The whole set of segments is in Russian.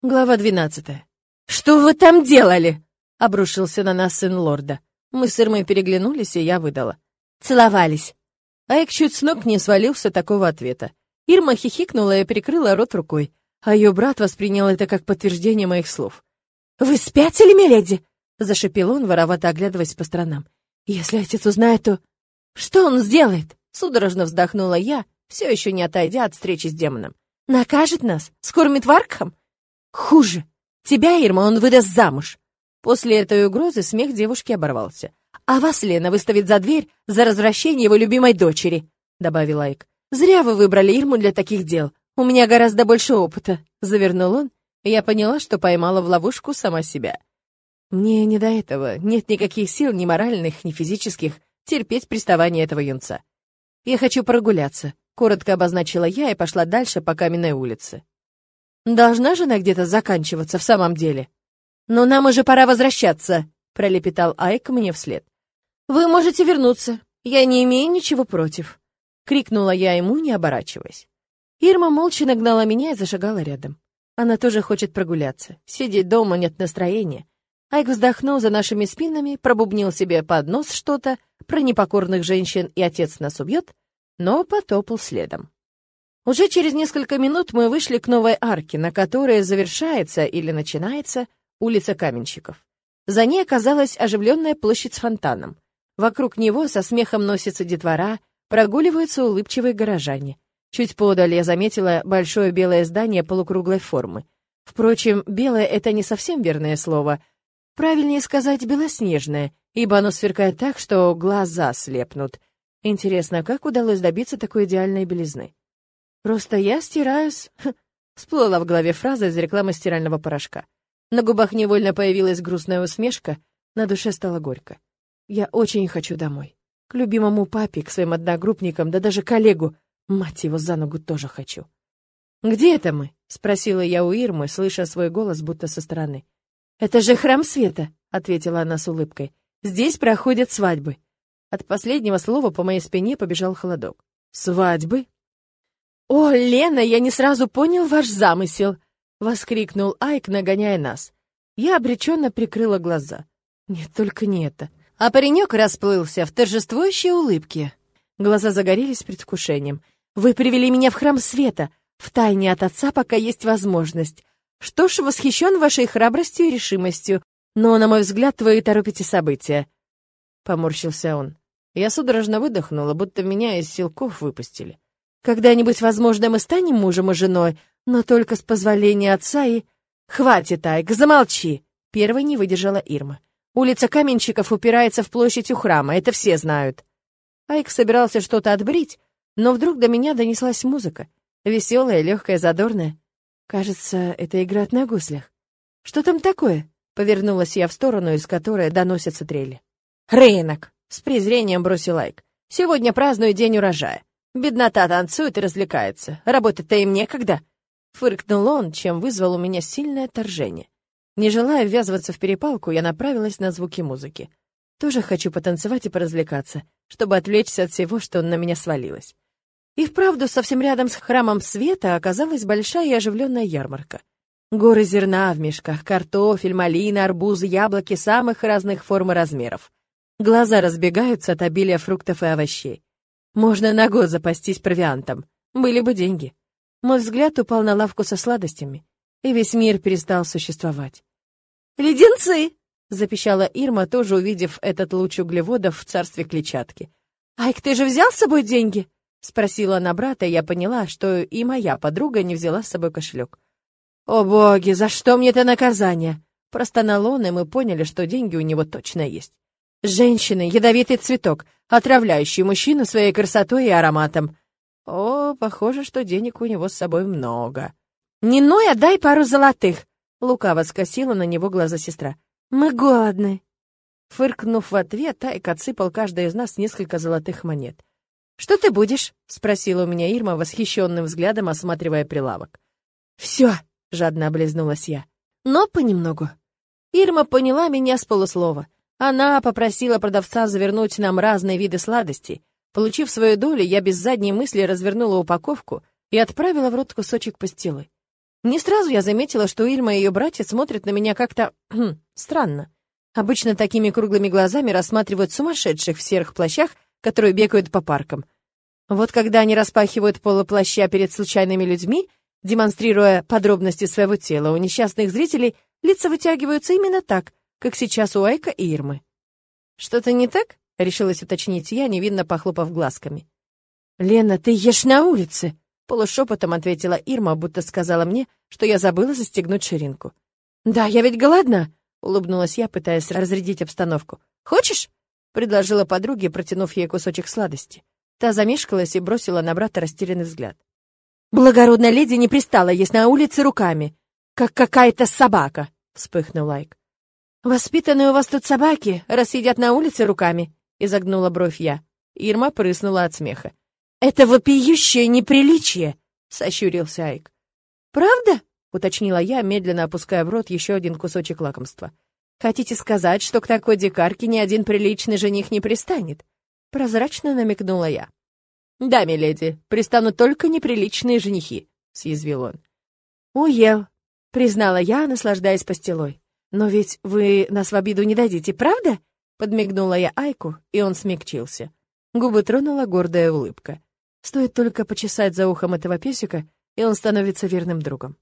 Глава двенадцатая. «Что вы там делали?» — обрушился на нас сын лорда. Мы с Ирмой переглянулись, и я выдала. «Целовались». Айк чуть с ног не свалился такого ответа. Ирма хихикнула и прикрыла рот рукой, а ее брат воспринял это как подтверждение моих слов. «Вы спятили, миледи?» — зашипел он, воровато оглядываясь по сторонам. «Если отец узнает, то...» «Что он сделает?» — судорожно вздохнула я, все еще не отойдя от встречи с демоном. «Накажет нас? Скормит варкхам?» Хуже. Тебя, Ирма, он выдаст замуж. После этой угрозы смех девушки оборвался. А вас, Лена, выставит за дверь за развращение его любимой дочери, добавил Айк. Зря вы выбрали Ирму для таких дел. У меня гораздо больше опыта, завернул он, и я поняла, что поймала в ловушку сама себя. Мне не до этого, нет никаких сил, ни моральных, ни физических, терпеть приставание этого юнца. Я хочу прогуляться, коротко обозначила я и пошла дальше по каменной улице. Должна же она где-то заканчиваться в самом деле. Но нам уже пора возвращаться, пролепетал Айк мне вслед. Вы можете вернуться. Я не имею ничего против, крикнула я ему, не оборачиваясь. Ирма молча нагнала меня и зашагала рядом. Она тоже хочет прогуляться. Сидеть дома нет настроения. Айк вздохнул за нашими спинами, пробубнил себе под нос что-то про непокорных женщин и отец нас убьет, но потопал следом. Уже через несколько минут мы вышли к новой арке, на которой завершается или начинается улица Каменщиков. За ней оказалась оживленная площадь с фонтаном. Вокруг него со смехом носится детвора, прогуливаются улыбчивые горожане. Чуть подаль я заметила большое белое здание полукруглой формы. Впрочем, белое — это не совсем верное слово. Правильнее сказать белоснежное, ибо оно сверкает так, что глаза слепнут. Интересно, как удалось добиться такой идеальной белизны? Просто я стираюсь...» Всплыла в голове фраза из рекламы стирального порошка. На губах невольно появилась грустная усмешка, на душе стало горько. Я очень хочу домой. К любимому папе, к своим одногруппникам, да даже коллегу. Мать его, за ногу тоже хочу. «Где это мы?» — спросила я у Ирмы, слыша свой голос будто со стороны. «Это же храм света», — ответила она с улыбкой. «Здесь проходят свадьбы». От последнего слова по моей спине побежал холодок. «Свадьбы?» «О, Лена, я не сразу понял ваш замысел!» — воскликнул Айк, нагоняя нас. Я обреченно прикрыла глаза. Нет, только не это. А паренек расплылся в торжествующей улыбке. Глаза загорелись предвкушением. «Вы привели меня в храм света, в тайне от отца, пока есть возможность. Что ж, восхищен вашей храбростью и решимостью, но, на мой взгляд, вы торопите события». Поморщился он. Я судорожно выдохнула, будто меня из силков выпустили. Когда-нибудь, возможно, мы станем мужем и женой, но только с позволения отца и... Хватит, Айк, замолчи! Первой не выдержала Ирма. Улица Каменщиков упирается в площадь у храма, это все знают. Айк собирался что-то отбрить, но вдруг до меня донеслась музыка. Веселая, легкая, задорная. Кажется, это играет на гуслях. Что там такое? Повернулась я в сторону, из которой доносятся трели. «Рынок!» — с презрением бросил Айк. «Сегодня праздную день урожая. Беднота танцует и развлекается. Работать-то им некогда. Фыркнул он, чем вызвал у меня сильное отторжение. Не желая ввязываться в перепалку, я направилась на звуки музыки. Тоже хочу потанцевать и поразвлекаться, чтобы отвлечься от всего, что на меня свалилось. И вправду, совсем рядом с храмом света оказалась большая и оживленная ярмарка. Горы зерна в мешках, картофель, малина, арбузы, яблоки самых разных форм и размеров. Глаза разбегаются от обилия фруктов и овощей. Можно на год запастись провиантом. Были бы деньги. Мой взгляд упал на лавку со сладостями, и весь мир перестал существовать. «Леденцы!» — запищала Ирма, тоже увидев этот луч углеводов в царстве клетчатки. «Айк, ты же взял с собой деньги?» — спросила она брата, и я поняла, что и моя подруга не взяла с собой кошелек. «О боги, за что мне это наказание?» Простонал он, и мы поняли, что деньги у него точно есть. Женщины — ядовитый цветок, отравляющий мужчину своей красотой и ароматом. О, похоже, что денег у него с собой много. «Не ной, отдай пару золотых!» — лукаво скосила на него глаза сестра. «Мы голодны!» Фыркнув в ответ, Тайк отсыпал каждой из нас несколько золотых монет. «Что ты будешь?» — спросила у меня Ирма, восхищенным взглядом осматривая прилавок. «Все!» — жадно облизнулась я. «Но понемногу». Ирма поняла меня с полуслова — она попросила продавца завернуть нам разные виды сладостей. Получив свою долю, я без задней мысли развернула упаковку и отправила в рот кусочек пастилы. Не сразу я заметила, что Ирма и ее братья смотрят на меня как-то хм, странно. Обычно такими круглыми глазами рассматривают сумасшедших в серых плащах, которые бегают по паркам. Вот когда они распахивают полуплаща перед случайными людьми, демонстрируя подробности своего тела, у несчастных зрителей лица вытягиваются именно так, как сейчас у Айка и Ирмы. «Что-то не так?» — решилась уточнить я, невинно похлопав глазками. «Лена, ты ешь на улице!» — полушепотом ответила Ирма, будто сказала мне, что я забыла застегнуть ширинку. «Да, я ведь голодна!» — улыбнулась я, пытаясь разрядить обстановку. «Хочешь?» — предложила подруге, протянув ей кусочек сладости. Та замешкалась и бросила на брата растерянный взгляд. «Благородная леди не пристала есть на улице руками, как какая-то собака!» — вспыхнул Лайк. «Воспитанные у вас тут собаки, раз сидят на улице руками», — изогнула бровь я. Ирма прыснула от смеха. «Это вопиющее неприличие!» — сощурился Айк. «Правда?» — уточнила я, медленно опуская в рот еще один кусочек лакомства. «Хотите сказать, что к такой дикарке ни один приличный жених не пристанет?» Прозрачно намекнула я. «Да, миледи, пристанут только неприличные женихи», — съязвил он. «Уел», — признала я, наслаждаясь постелой. «Но ведь вы нас в обиду не дадите, правда?» Подмигнула я Айку, и он смягчился. Губы тронула гордая улыбка. Стоит только почесать за ухом этого песика, и он становится верным другом.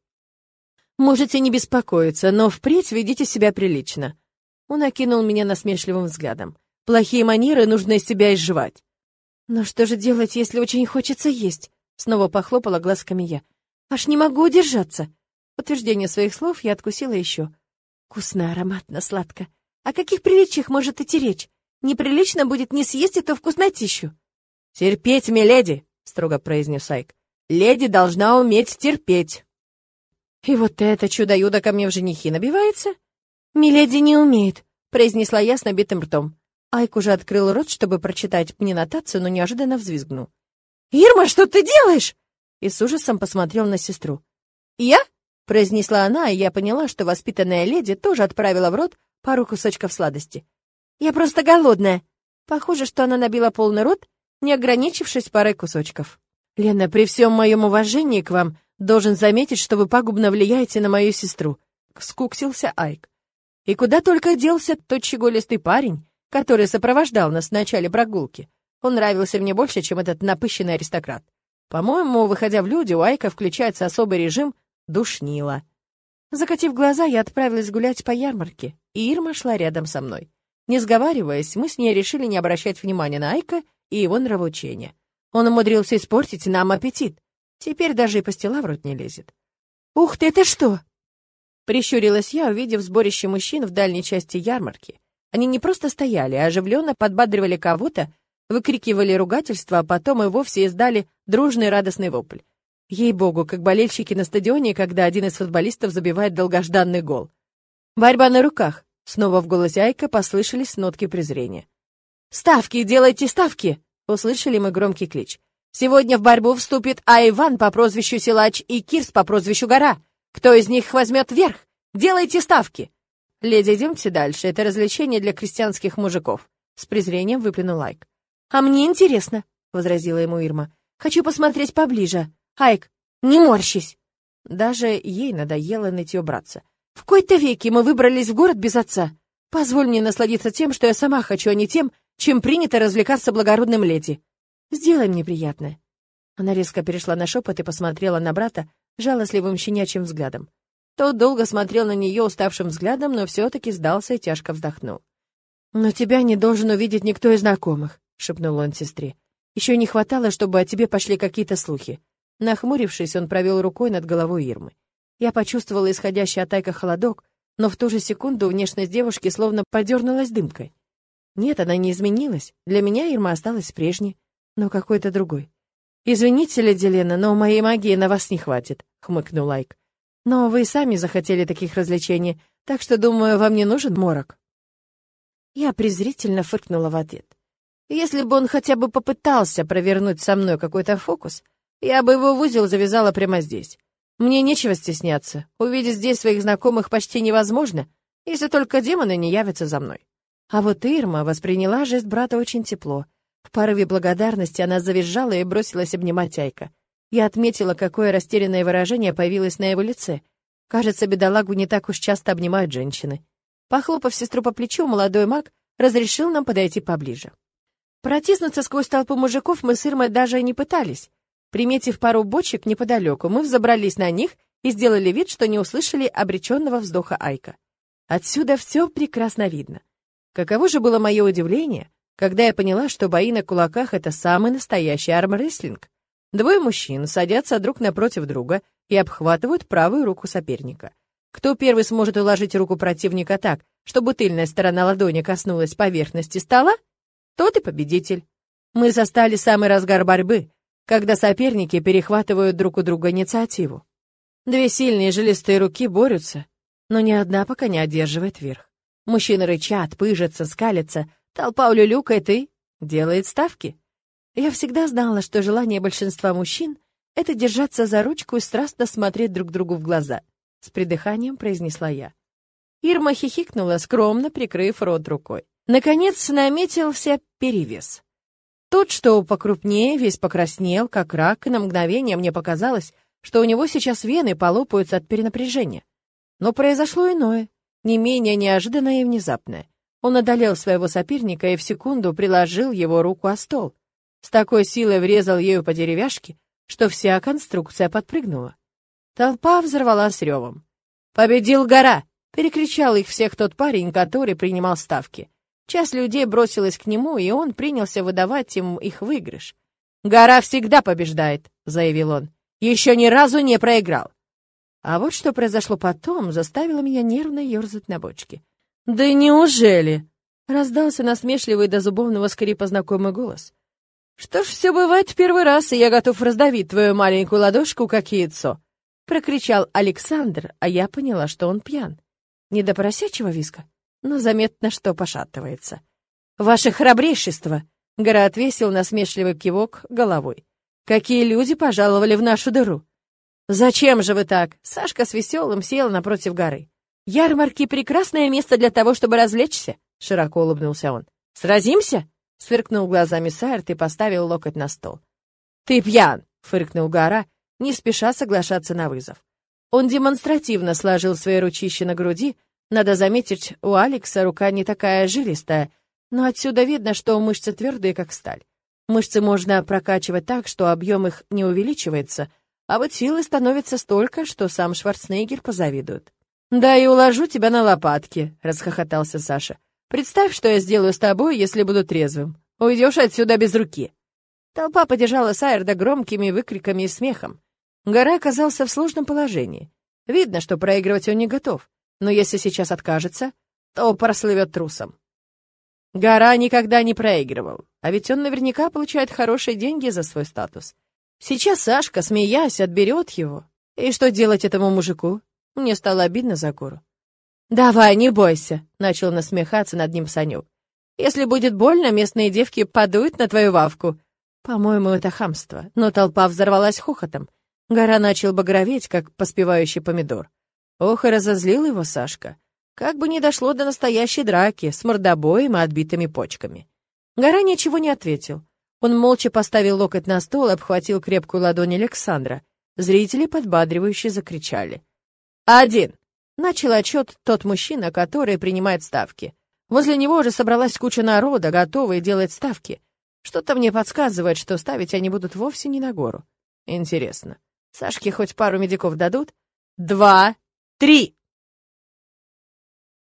«Можете не беспокоиться, но впредь ведите себя прилично». Он окинул меня насмешливым взглядом. «Плохие манеры нужно из себя изживать». «Но что же делать, если очень хочется есть?» Снова похлопала глазками я. «Аж не могу удержаться». Подтверждение своих слов я откусила еще. Вкусно, ароматно, сладко. О каких приличиях может идти речь? Неприлично будет не съесть эту вкуснотищу. «Терпеть, миледи!» — строго произнес Айк. «Леди должна уметь терпеть». «И вот это чудо-юдо ко мне в женихи набивается?» «Миледи не умеет», — произнесла я с набитым ртом. Айк уже открыл рот, чтобы прочитать мне нотацию, но неожиданно взвизгнул. «Ирма, что ты делаешь?» И с ужасом посмотрел на сестру. «Я?» Произнесла она, и я поняла, что воспитанная леди тоже отправила в рот пару кусочков сладости. «Я просто голодная». Похоже, что она набила полный рот, не ограничившись парой кусочков. «Лена, при всем моем уважении к вам, должен заметить, что вы пагубно влияете на мою сестру», — скуксился Айк. «И куда только делся тот щеголистый парень, который сопровождал нас в начале прогулки. Он нравился мне больше, чем этот напыщенный аристократ. По-моему, выходя в люди, у Айка включается особый режим Душнило. Закатив глаза, я отправилась гулять по ярмарке, и Ирма шла рядом со мной. Не сговариваясь, мы с ней решили не обращать внимания на Айка и его нравоучения. Он умудрился испортить нам аппетит. Теперь даже и пастила в рот не лезет. «Ух ты, это что?» Прищурилась я, увидев сборище мужчин в дальней части ярмарки. Они не просто стояли, а оживленно подбадривали кого-то, выкрикивали ругательства, а потом и вовсе издали дружный радостный вопль. Ей-богу, как болельщики на стадионе, когда один из футболистов забивает долгожданный гол. Борьба на руках. Снова в голосе Айка послышались нотки презрения. «Ставки, делайте ставки!» — услышали мы громкий клич. «Сегодня в борьбу вступит Айван по прозвищу Силач и Кирс по прозвищу Гора. Кто из них возьмет верх? Делайте ставки!» «Леди, идемте дальше. Это развлечение для крестьянских мужиков», — с презрением выплюнул Айк. «А мне интересно», — возразила ему Ирма. «Хочу посмотреть поближе. Айк, не морщись!» Даже ей надоело нытье браться. «В кои-то веки мы выбрались в город без отца. Позволь мне насладиться тем, что я сама хочу, а не тем, чем принято развлекаться благородным леди. Сделай мне приятное». Она резко перешла на шепот и посмотрела на брата жалостливым щенячьим взглядом. Тот долго смотрел на нее уставшим взглядом, но все-таки сдался и тяжко вздохнул. «Но тебя не должен увидеть никто из знакомых», — шепнул он сестре. «Еще не хватало, чтобы о тебе пошли какие-то слухи. Нахмурившись, он провел рукой над головой Ирмы. Я почувствовала исходящий от Айка холодок, но в ту же секунду внешность девушки словно подернулась дымкой. Нет, она не изменилась. Для меня Ирма осталась прежней, но какой-то другой. «Извините, леди Лена, но моей магии на вас не хватит», — хмыкнул Айк. «Но вы сами захотели таких развлечений, так что, думаю, вам не нужен морок». Я презрительно фыркнула в ответ. Если бы он хотя бы попытался провернуть со мной какой-то фокус, я бы его в узел завязала прямо здесь. Мне нечего стесняться. Увидеть здесь своих знакомых почти невозможно, если только демоны не явятся за мной. А вот Ирма восприняла жест брата очень тепло. В порыве благодарности она завизжала и бросилась обнимать Айка. Я отметила, какое растерянное выражение появилось на его лице. Кажется, бедолагу не так уж часто обнимают женщины. Похлопав сестру по плечу, молодой маг разрешил нам подойти поближе. Протиснуться сквозь толпу мужиков мы с Ирмой даже не пытались. Приметив пару бочек неподалеку, мы взобрались на них и сделали вид, что не услышали обреченного вздоха Айка. Отсюда все прекрасно видно. Каково же было мое удивление, когда я поняла, что бои на кулаках — это самый настоящий армрестлинг. Двое мужчин садятся друг напротив друга и обхватывают правую руку соперника. Кто первый сможет уложить руку противника так, чтобы тыльная сторона ладони коснулась поверхности стола, тот и победитель. Мы застали самый разгар борьбы, когда соперники перехватывают друг у друга инициативу. Две сильные жилистые руки борются, но ни одна пока не одерживает верх. Мужчины рычат, пыжатся, скалятся, толпа улюлюкает и делает ставки. Я всегда знала, что желание большинства мужчин — это держаться за ручку и страстно смотреть друг другу в глаза. С придыханием произнесла я. Ирма хихикнула, скромно прикрыв рот рукой. Наконец наметился перевес. Тот, что покрупнее, весь покраснел, как рак, и на мгновение мне показалось, что у него сейчас вены полопаются от перенапряжения. Но произошло иное, не менее неожиданное и внезапное. Он одолел своего соперника и в секунду приложил его руку о стол. С такой силой врезал ею по деревяшке, что вся конструкция подпрыгнула. Толпа взорвалась ревом. «Победил гора!» — перекричал их всех тот парень, который принимал ставки. Часть людей бросилась к нему, и он принялся выдавать им их выигрыш. «Гора всегда побеждает», — заявил он еще ни разу не проиграл. А вот что произошло потом, заставило меня нервно ерзать на бочке. «Да неужели?» — раздался насмешливый до зубовного скрипа знакомый голос. «Что ж, все бывает в первый раз, и я готов раздавить твою маленькую ладошку, как яйцо!» — прокричал Александр, а я поняла, что он пьян. Не до поросячьего виска, но заметно, что пошатывается. «Ваше храбрейшество!» — Гора отвесил насмешливый кивок головой. Какие люди пожаловали в нашу дыру? Зачем же вы так? Сашка с веселым сел напротив горы. Ярмарки — прекрасное место для того, чтобы развлечься, широко улыбнулся он. Сразимся? Сверкнул глазами Сайрт и поставил локоть на стол. Ты пьян, фыркнул гора, не спеша соглашаться на вызов. Он демонстративно сложил свои ручища на груди. Надо заметить, у Алекса рука не такая жилистая, но отсюда видно, что мышцы твердые, как сталь. Мышцы можно прокачивать так, что объем их не увеличивается, а вот силы становится столько, что сам Шварценеггер позавидует. «Да и уложу тебя на лопатки», — расхохотался Саша. «Представь, что я сделаю с тобой, если буду трезвым. Уйдешь отсюда без руки». Толпа поддержала Сайерда громкими выкриками и смехом. Гора оказался в сложном положении. Видно, что проигрывать он не готов, но если сейчас откажется, то прослывет трусом. Гора никогда не проигрывал, а ведь он наверняка получает хорошие деньги за свой статус. Сейчас Сашка, смеясь, отберет его. И что делать этому мужику? Мне стало обидно за гору. «Давай, не бойся», — начал насмехаться над ним Санек. «Если будет больно, местные девки подуют на твою вавку». По-моему, это хамство, но толпа взорвалась хохотом. Гора начал багроветь, как поспевающий помидор. Ох, и разозлил его Сашка. Как бы ни дошло до настоящей драки с мордобоем и отбитыми почками. Гора ничего не ответил. Он молча поставил локоть на стол и обхватил крепкую ладонь Александра. Зрители подбадривающе закричали. «Один!» — начал отчет тот мужчина, который принимает ставки. Возле него уже собралась куча народа, готовые делать ставки. Что-то мне подсказывает, что ставить они будут вовсе не на гору. Интересно, Сашке хоть пару медиков дадут? Два, три!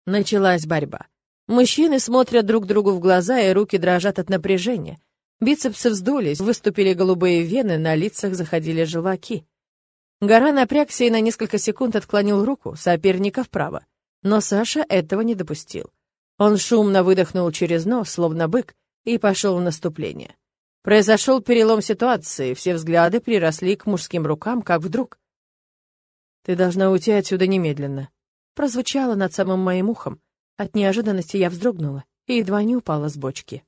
Началась борьба. Мужчины смотрят друг другу в глаза, и руки дрожат от напряжения. Бицепсы вздулись, выступили голубые вены, на лицах заходили желваки. Гора напрягся и на несколько секунд отклонил руку соперника вправо. Но Саша этого не допустил. Он шумно выдохнул через нос, словно бык, и пошел в наступление. Произошел перелом ситуации, все взгляды приросли к мужским рукам, как вдруг. «Ты должна уйти отсюда немедленно», прозвучало над самым моим ухом. От неожиданности я вздрогнула и едва не упала с бочки.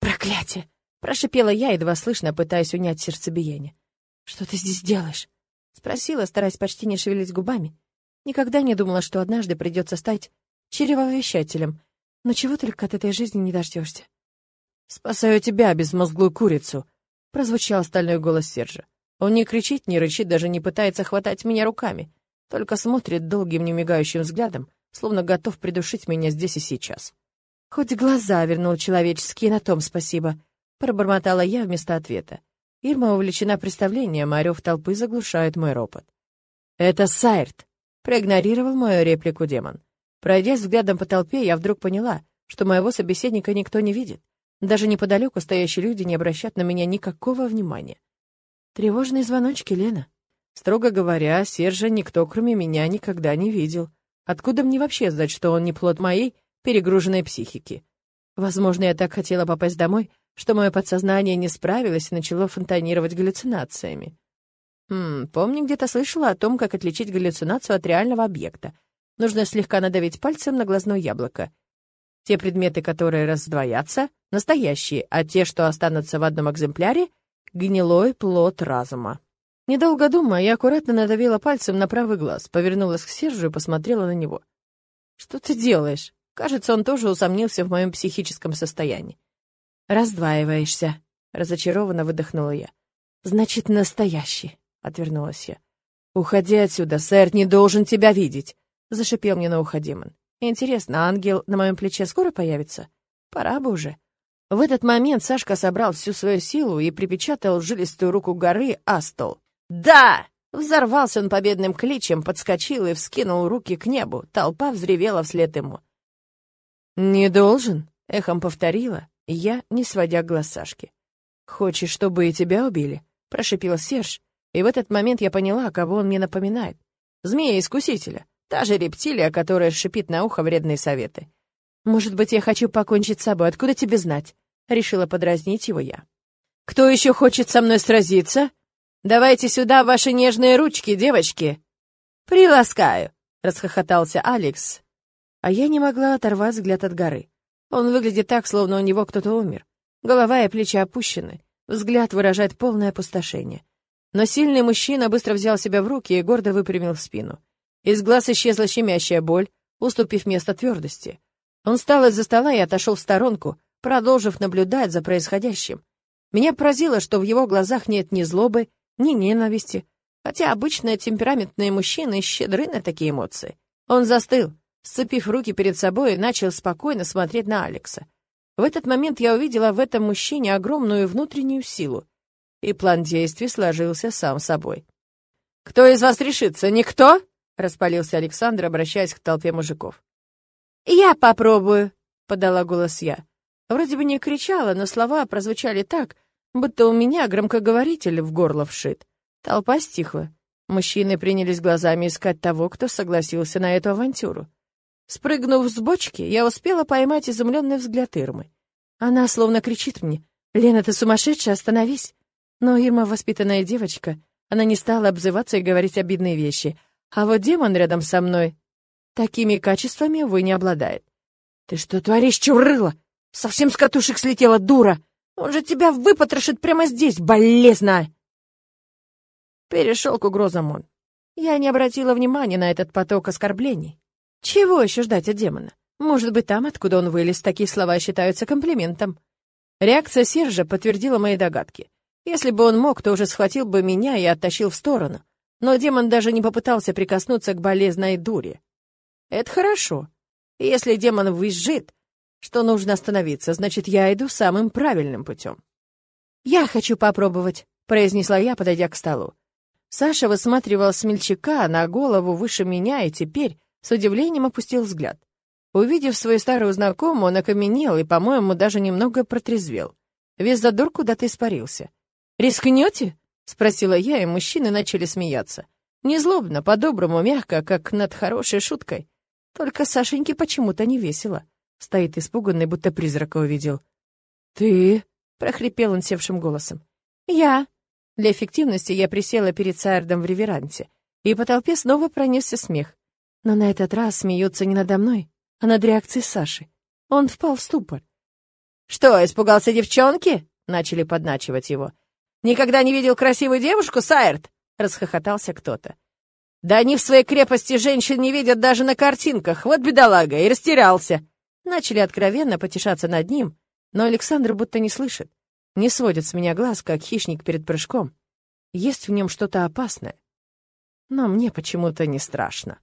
«Проклятие!» — прошипела я, едва слышно, пытаясь унять сердцебиение. «Что ты здесь делаешь?» — спросила, стараясь почти не шевелить губами. Никогда не думала, что однажды придется стать чревовещателем, но чего только от этой жизни не дождешься. «Спасаю тебя, безмозглую курицу!» — прозвучал стальной голос Сержа. Он не кричит, не рычит, даже не пытается хватать меня руками, только смотрит долгим немигающим взглядом, словно готов придушить меня здесь и сейчас. Хоть глаза вернул человеческие, на том спасибо, пробормотала я вместо ответа. Ирма увлечена представлением, а рев толпы заглушает мой ропот. «Это Сайрт!» — проигнорировал мою реплику демон. Пройдя взглядом по толпе, я вдруг поняла, что моего собеседника никто не видит. Даже неподалеку стоящие люди не обращают на меня никакого внимания. Тревожные звоночки, Лена. Строго говоря, Сержа никто, кроме меня, никогда не видел. Откуда мне вообще знать, что он не плод моей перегруженной психики? Возможно, я так хотела попасть домой, что мое подсознание не справилось и начало фонтанировать галлюцинациями. Хм, помню, где-то слышала о том, как отличить галлюцинацию от реального объекта. Нужно слегка надавить пальцем на глазное яблоко. Те предметы, которые раздвоятся, настоящие, а те, что останутся в одном экземпляре, — гнилой плод разума. Недолго думая, я аккуратно надавила пальцем на правый глаз, повернулась к Сержу и посмотрела на него. «Что ты делаешь?» Кажется, он тоже усомнился в моем психическом состоянии. «Раздваиваешься», — разочарованно выдохнула я. «Значит, настоящий», — отвернулась я. «Уходи отсюда, сэр не должен тебя видеть», — зашипел мне на ухо демон. «Интересно, ангел на моем плече скоро появится? Пора бы уже». В этот момент Сашка собрал всю свою силу и припечатал жилистую руку горы Астол. «Да!» Взорвался он победным кличем, подскочил и вскинул руки к небу. Толпа взревела вслед ему. «Не должен», — эхом повторила, я, не сводя глаз Сашки. «Хочешь, чтобы и тебя убили?» — прошипел Серж, и в этот момент я поняла, кого он мне напоминает. Змея-искусителя, та же рептилия, которая шипит на ухо вредные советы. «Может быть, я хочу покончить с собой, откуда тебе знать?» — решила подразнить его я. «Кто еще хочет со мной сразиться? Давайте сюда ваши нежные ручки, девочки!» «Приласкаю!» — расхохотался Алекс, а я не могла оторвать взгляд от горы. Он выглядит так, словно у него кто-то умер. Голова и плечи опущены, взгляд выражает полное опустошение. Но сильный мужчина быстро взял себя в руки и гордо выпрямил спину. Из глаз исчезла щемящая боль, уступив место твердости. Он встал из-за стола и отошел в сторонку, продолжив наблюдать за происходящим. Меня поразило, что в его глазах нет ни злобы, ни ненависти, хотя обычно темпераментные мужчины щедры на такие эмоции. Он застыл, сцепив руки перед собой, начал спокойно смотреть на Алекса. В этот момент я увидела в этом мужчине огромную внутреннюю силу, и план действий сложился сам собой. «Кто из вас решится? Никто?» — распалился Александр, обращаясь к толпе мужиков. «Я попробую», — подала голос я. Вроде бы не кричала, но слова прозвучали так, будто у меня громкоговоритель в горло вшит. Толпа стихла. Мужчины принялись глазами искать того, кто согласился на эту авантюру. Спрыгнув с бочки, я успела поймать изумленный взгляд Ирмы. Она словно кричит мне, «Лена, ты сумасшедшая, остановись!» Но Ирма воспитанная девочка, она не стала обзываться и говорить обидные вещи. А вот демон рядом со мной такими качествами, увы, не обладает. «Ты что творишь, чурыла? Совсем с катушек слетела, дура! Он же тебя выпотрошит прямо здесь, болезно!» Перешел к угрозам он. Я не обратила внимания на этот поток оскорблений. Чего еще ждать от демона? Может быть, там, откуда он вылез, такие слова считаются комплиментом. Реакция Сержа подтвердила мои догадки. Если бы он мог, то уже схватил бы меня и оттащил в сторону. Но демон даже не попытался прикоснуться к болезной дуре. Это хорошо. Если демон визжит, что нужно остановиться, значит, я иду самым правильным путем. «Я хочу попробовать», — произнесла я, подойдя к столу. Саша высматривал смельчака на голову выше меня и теперь с удивлением опустил взгляд. Увидев свою старую знакомую, он окаменел и, по-моему, даже немного протрезвел. Весь задор куда-то испарился. «Рискнете?» — спросила я, и мужчины начали смеяться. Не злобно, по-доброму, мягко, как над хорошей шуткой. Только Сашеньке почему-то не весело. Стоит испуганный, будто призрака увидел. «Ты?» — прохрипел он севшим голосом. «Я». Для эффективности я присела перед Сайрдом в реверанте, и по толпе снова пронесся смех. Но на этот раз смеются не надо мной, а над реакцией Саши. Он впал в ступор. «Что, испугался девчонки?» — начали подначивать его. «Никогда не видел красивую девушку, Сайрт?» — расхохотался кто-то. «Да они в своей крепости женщин не видят даже на картинках, вот бедолага, и растерялся!» Начали откровенно потешаться над ним, но Александр будто не слышит, не сводит с меня глаз, как хищник перед прыжком. Есть в нем что-то опасное. Но мне почему-то не страшно.